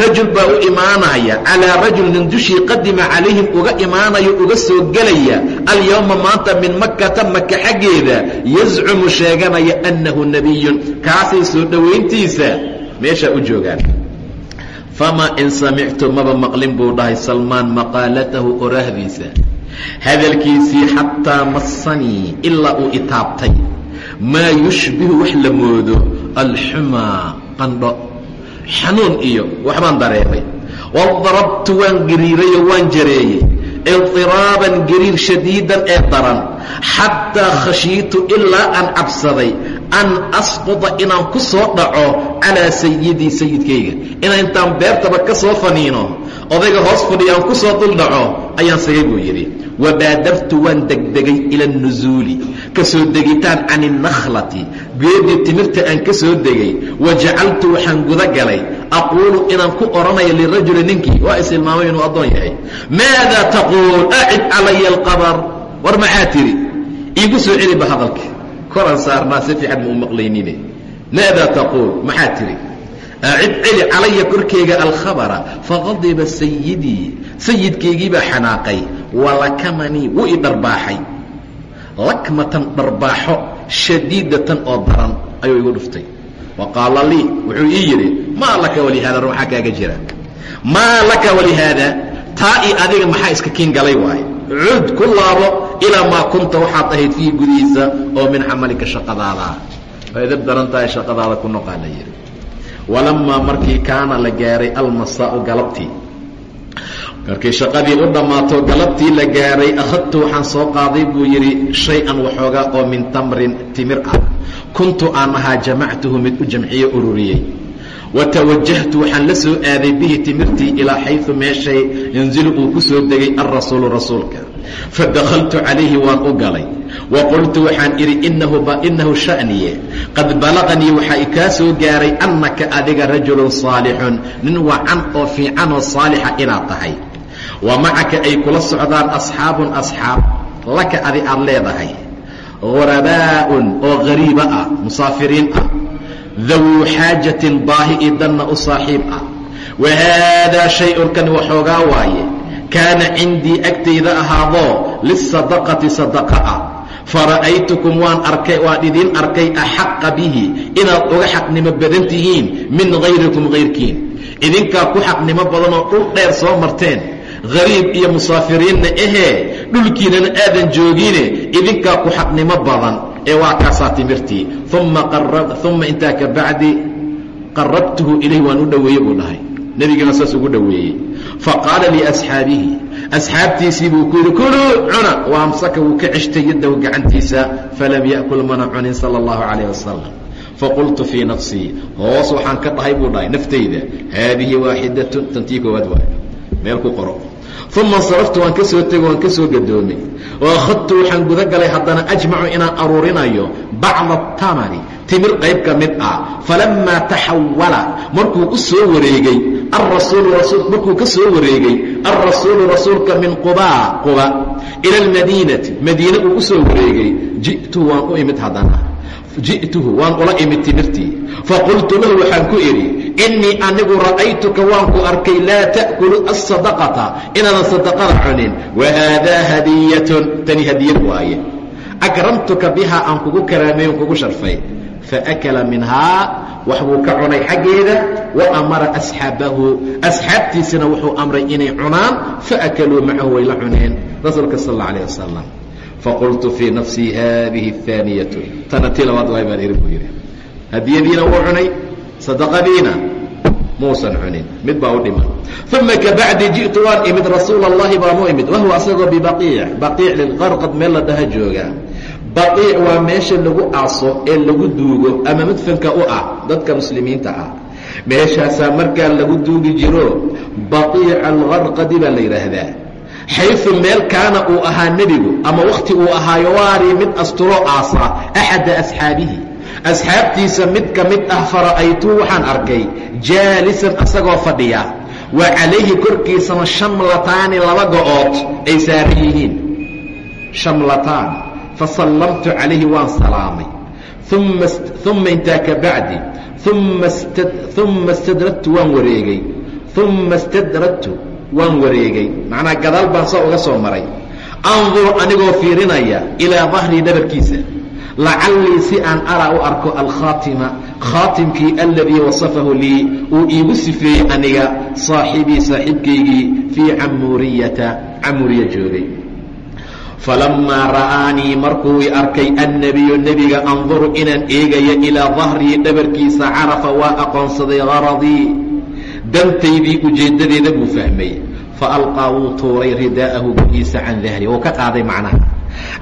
Rajul baa u imaanaya calaa rajulin dushii qadima calayhim uga imaanayo uga soo gelaya alyowma maanta min makkata maka xaggeeda yazcumu sheeganaya annahu nebiyun kaasay soo dhowayntiisa meeshaa u joogaan. Famaa in samictu maba maqlin buu dhahay salmaan maqaalatahu oraahdiisa hadalkiisii xataa massanii ilaa uu itaabtay maa yushbihu wax la moodo alxumaa qandho xanuun iyo waxbaan dareemay. Wadarabtu waan gariirayoo waan jareeyey indiraaban gariir shadiidan ee daran xataa khashiitu ilaa aan cabsaday an asquda inaan ku soo dhaco calaa sayidii sayidkayga inaan intaan beertaba ka soo faniino odayga hoos fadhiya aan ku soo dul dhaco ayaan sagay buu yidhi wabaadartu waan degdegay ila anusuuli ka soo degitaan can innakhlati geedii timirta aan ka soo degay wa jacaltu waxaan guda galay aquulu inaan ku odhanayo lirajuli ninkii waa is inuu addoon yahay maada taquul acid calaya alqabar war maxaa tidhi iigu soo celiba hadalka koran saarnaa si fiican ma u maqlaynine maada taquul maxaa tidhi acid celi calaya korkayga alkhabara faqadiba sayidii sayidkaygii baa xanaaqay walakamanii wuu i dharbaaxay. Lakmatan dharbaaxo shadiidatan oo daran ayuu igu dhuftay. Wa qaala lii wuxuu ii yidhi maa laka walihaada r maxaa kaaga jira. Maa laka walihaada taa i adiga maxaa iska kiin galay waaye? Cud ku laabo ilaa maa kunta waxaad ahayd fiihi gudihiisa oo min camalika shaqadaada. Waa idab daran tahay shaqadaada ku noqaa la yidhi. Walamaa markii kaana la gaaray almasaau galabtii markii shaqadii u dhammaato galabtii la gaaray akhadtu waxaan soo qaaday buu yidhi shay-an waxoogaa oo min tamrin timir ah. Kuntu aan ahaa jamactuhu mid u jamciye ururiyey. Watawajahtu waxaan la soo aaday bihi timirtii ilaa xayu meeshay yanzilu uu ku soo degay alrasuulu rasuulka. Fadakaltu calayhi waan u galay. Wa qultu waxaan idhi inahu sha'niye. Qad balaqanii waxaa i kaa soo gaaray annaka adiga rajulun saalixun. Nin wacan oo fiican oo saalixa inaad tahay wa macaka ay kula socdaan asxaabun asxaab laka adi aad leedahay. Ghurabaa'un oo hariiba ah musaafiriin ah. Dawuu xaajatin baahi idanna u saaxiib ah. Wa haadaa shay-un waxoogaa waaye. Kaana cindii agtayda ahaadoo lisadaqati sadaqa ah. Fara'aytukum waan arkay waan idiin arkay axaqa bihi inaad uga xaqnimo badan tihiin min hayrikum hayrkiin idinkaa ku xaqnimo badanoo dhul dheer soo marteen hariib iyo musaafiriinna ahee dhulkiinana aadan joogine idinkaa ku xaqnimo badan ee waa kaasaa timirtii uma intaa ka bacdi qarabtuhu ilayh waan u dhoweeye buu dhahay. Nebigiina saas ugu dhoweeyey faqaala liasxaabihi asxaabtiisii buu ku yidhi kuluu cuna. Wa amsaka wuu ka ceshtay yaddahu gacantiisa falam ya'kul mana cunin sala allahu calayh wasalam faqultu fii nafsii hoos waxaan ka dhahay buu dhahay naftayda haadihi waaxidatun tantii koowaad waay. Meel ku qoro uma insaraftu waan ka soo tego waan ka soo gadoomay wa akhadtu waxaan guda galay haddana ajmacu inaan aruurinayo bacda tamari timir qayb ka mid ah. Falammaa taxawala markuu u soo wareegay arasuulu markuu ka soo wareegay alrasuulu rasuulka min qubaa quba ila almadiinati madiine uu u wareegay ji'tu waan u imid haddana. Ji'tuhu waan ula imid timirtii. Faqultu lahu waxaan ku idhi innii anigu ra'aytuka waan ku arkay laa ta'kulu asadaqata inaadan sadaqada cunin. Wa haadaa hadiyatun. Tani hadiyad waaye. Akramtuka bihaa aan kugu karaameey on kugu sharfay. Faakala minhaa wax ka cunay xaggeeda. Wa amara asxaabahu. Asxaabtiisina wuxuu amray inay cunaan. Faakaluu macahu way la cuneen. Rasuulka sal alla alah wasalam faqultu fii nafsii haadihi ahaaniyatu tana tii labaad waay baan ihi buu yidhi. Hadiyadiina wuu cunay sadaqadiina muusan cunin mid baa u dhiman uma kabacdi ji'tu waan imid rasuula allahi baan u imid wahuwa asagoo bibaqiic baqiic lilqarqad meel la dhaha jooga baqiic waa meesha lagu aaso ee lagu duugo ama madfanka u ah dadka muslimiinta ah meeshaasaa markaa lagu duugi jiro baqiic alqarqadi baa la yidhaahdaa xayu meel kaana uu ahaa nebigu ama wakhti uu ahaayo waari mid asturo aasa axada asxaabihi asxaabtiisa mid ka mid ah fara'aytuu waxaan arkay jaalisan asagoo fadhiya wa calayhi korkiisana shamlataani laba go-ood ay saaran yihiin. Shamlataan fasallamtu calayhi waan salaamay. Uma intaa ka bacdi uma istadradtu waan wareegay. Uma istadradtu waan wareegay. Macnaa gadaal baan saa uga soo maray. Andur anigoo fiirinaya ilaa dahrii dhabarkiisa lacallii si aan araa u arko alkhaatima khaatimkii aladii wasafahu lii uu iigu sifeeyey aniga saaxibii saaxiibkaygii fii camuuriyata camuriya joogay. Falammaa ra'aanii markuu i arkay annebiyu nebiga anduru inaan eegayo ilaa dahrii dhabarkiisa carafa waa aqoonsaday qaradii dantaydii ujeeddadeeda buu fahmay. Fa alqaa wuu tuuray ridaa'ahu gudiisa can dahri wuu ka qaaday macnaha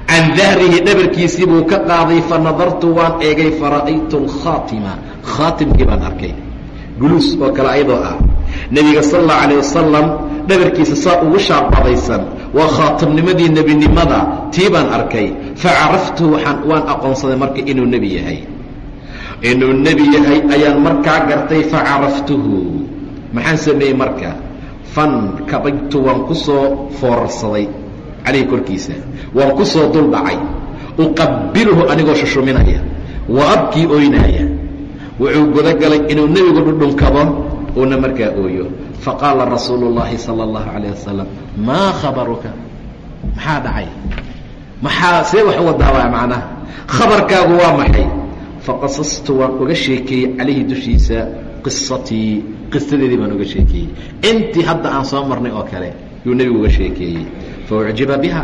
can dahrihi dhabarkiisii buu ka qaaday fa nadartu waan eegay fara'aytu alkhaatima. Khaatimkii baan arkay. Guluus oo kale ayadoo ah. Nebiga sal allau calayh wasalam dhabarkiisa saa ugu shaabadaysan waa khaatimnimadii nebinimada tii baan arkay. Fa caraftuhu waxaan waan aqoonsaday marka inuu nebi yahay. Inuu nebi yahay ayaan markaa gartay fa caraftuhu. Maxaan sameeyey marka? Fan kabaytu waan ku soo foorarsaday calayhi korkiisa waan ku soo dul dhacay uqabilhu anigoo shushuminaya wa abkii oynaaya wuxuu gudagalay inuu nebigu dhudhunkado uuna markaa ooyo faqaala rasuulu اllahi salى اllahu calayh wasalam maa khabaruka maxaa dhacay maxaa see wax u wadaawaa macnaha khabarkaagu waa maxay faqasastu waan uga sheekeeyey calayhi dushiisa qisatii qisadeedii baan uga sheekeeyey intii hadda aan soo marnay oo kale yuu nebigu uga sheekeeyey faucjiba biha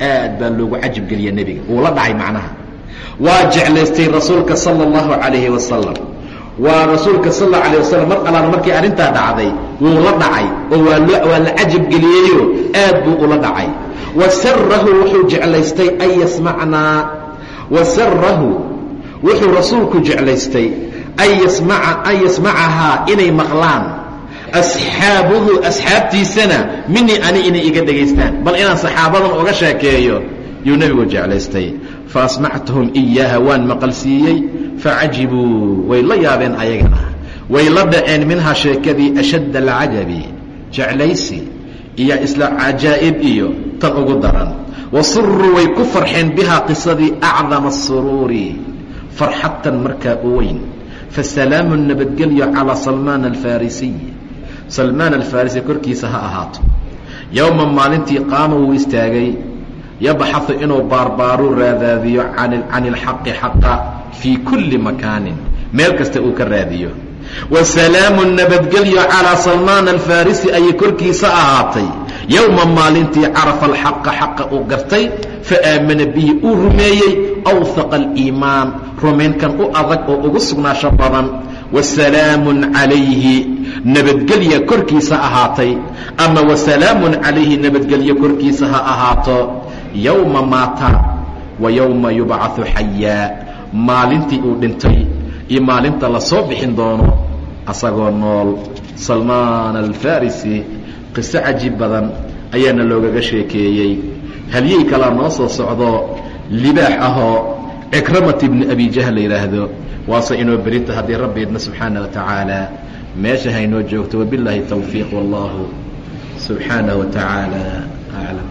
aad baa loogu cajab geliya nebiga. Uu la dhacay macnaha. Waa jeclaystay rasuulka sala اllahu calayhi wasalam waa rasuulka sal alayh wasalam mar allaala markii arrintaa dhacday wuu la dhacay oo waa waa la cajabgeliyeyo aad buu ula dhacay. Wa wuxuu jeclaystay an yasmacnaa wa wuxuu rasuulku jeclaystay an yasmacahaa inay maqlaan asxaabuhu asxaabtiisana minii ani inay iga dhegaystaan. Bal inaan saxaabadan uga sheekeeyo yuu nebigu jeclaystay. Faasmactuhum iyaaha waan maqalsiiyey. Facajibuu way la yaabeen ayagana. Way la dhaceen minhaa sheekadii ashadd alcajabi jeclaysi iyo isla cajaa'ib iyo tan ugu daran. Wasuruu way ku farxeen bihaa qisadii acdama asuruuri farxadtan markaa u weyn. Fasalaamu nabadgelyo calaa salmaan alfarisiy salmaan alfarisi korkiisa ha ahaato. Yowma maalintii qaama wuu istaagay. Yabxaثu inuu baarbaaruu raadaadiyo can ilxaqi xaqa fii kulli makaanin. Meel kasta uu ka raadiyo. Wa salaamu nabadgelyo calaa salmaan alfarisi ayay korkiisa ahaatay. Yowma maalintii carafa alxaqa xaqa uu gartay faaamana bihi uu rumeeyey awhaqa aliimaan. Rumaynkan u adag oo ugu sugnaasho badan wasalaamun calayhi nabadgelya korkiisa ahaatay. Ama wasalaamun calayhi nabadgelyo korkiisa ha ahaato. Yowma maata wa yowma yubcaثu xayaa maalintii uu dhintay iyo maalinta la soo bixin doono asagoo nool. Salmaan alfarisi qiso cajiib badan ayaana loogaga sheekeeyey. Halyey kalaa noo soo socdo? Libaax ahoo cikramat ibni abi jahl la yidhaahdo waase inoo berita haddii rabbi idna subxaana wa tacaala meesha haynoo joogto wabilaahi towfiiq wallahu subxaanaه wa tacaala aclam